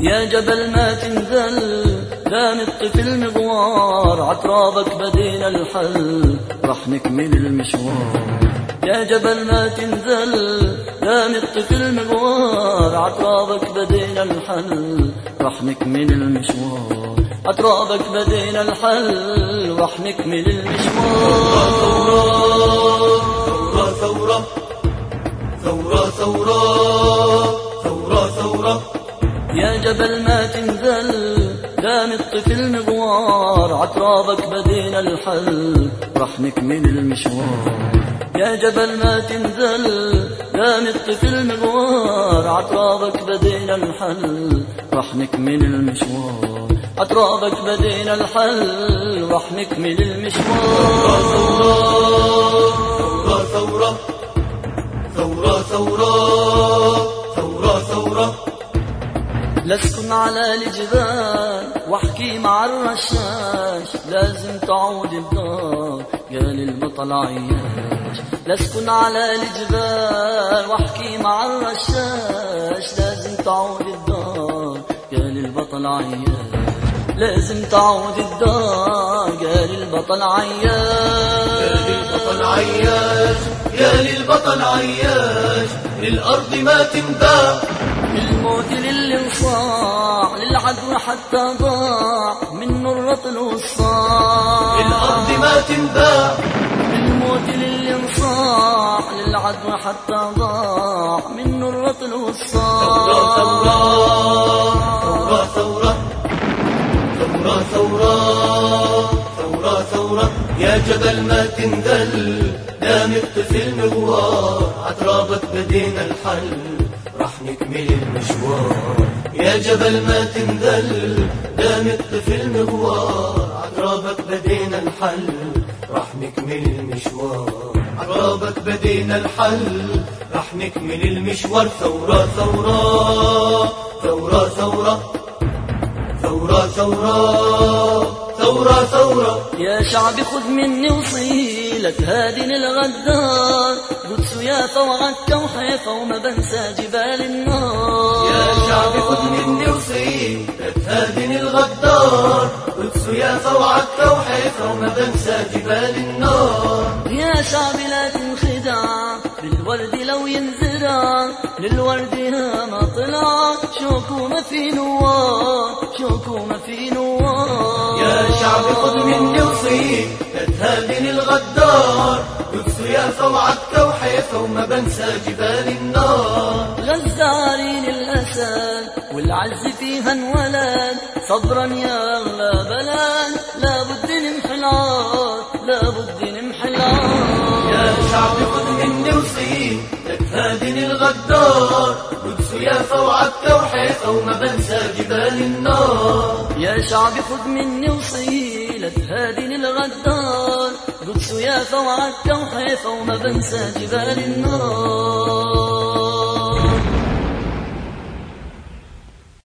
يا جبل ما تنزل لا نطفي المغوار عترابك بدينا الحل رح نكمل المشوار. يا جبل ما تنزل لا نطفي المغوار عترابك بدينا الحل رح نكمل المشوار. عترابك بدينا الحل رح نكمل المشوار. يا جبل ما تنزل لا نطفي المغوار عترابك بدينا الحل رح نكمل المشوار. يا جبل ما تنزل لا نطفي المغوار عترابك بدينا الحل رح نكمل المشوار. عترابك بدينا الحل رح نكمل المشوار. ثورة ثورة ثورة ثورة. لاسكن على الجبال واحكي مع الرشاش. لازم تعود الدار قال البطل عياش. لاسكن على الجبال واحكي مع الرشاش. لازم تعود الدار قال البطل عياش. لازم تعود الدار قال البطل عياش. يا للبطل عياش يا للبطل عياش. للأرض ما تنباع. الموت للانصاع للعدو حتى ضاع منه الرطل والصاع للأرض ما تنباع. الموت للإنصاع للعدو حتى ضاع منه الرطل والصاع ثورة ثورة ثورة ثورة ثورة ثورة يا جبل ما تنذل لا نقتفي المغوار عترابك بدينا الحل. رح نكمل المشوار يا جبل ما تنذل لا نقتفي المغوار. عترابك بدينا الحل رح نكمل المشوار. عترابك بدينا الحل رح نكمل المشوار. ثورة ثورة ثورة ثورة. ثورة ثورة ثورة ثورة. يا شعبي خذ مني وصيلك هادني الغدار. قدس يا فوعك وحيفا وما بنسى جبال النار. يا شعبي خذ مني وصيك تهادني الغدار. قدس يا فوعك وحيفا وما بنسى جبال النار. يا شعبي لا تنخدع بالورد لو ينزرع. للورد ما طلع شوكو ما في نوار شوكو ما في نوار. يا شعبي خذ مني وصيك تهادني الغدار. يا فوعك وحيفا وما بنسى جبال النار. غزارين الأسد والعز فيها انولد صبرا يا أغلى بلد لابد نمحي العار لابد نمحي العار يا شعبي خذ مني وصيك تهادني الغدار. قدس يا فوعك وحيفا وما بنسى جبال النار. يا شعبي خذ مني وصيلة هادني الغدار قلت يا فورا التوحي فوم بنسى جبال النار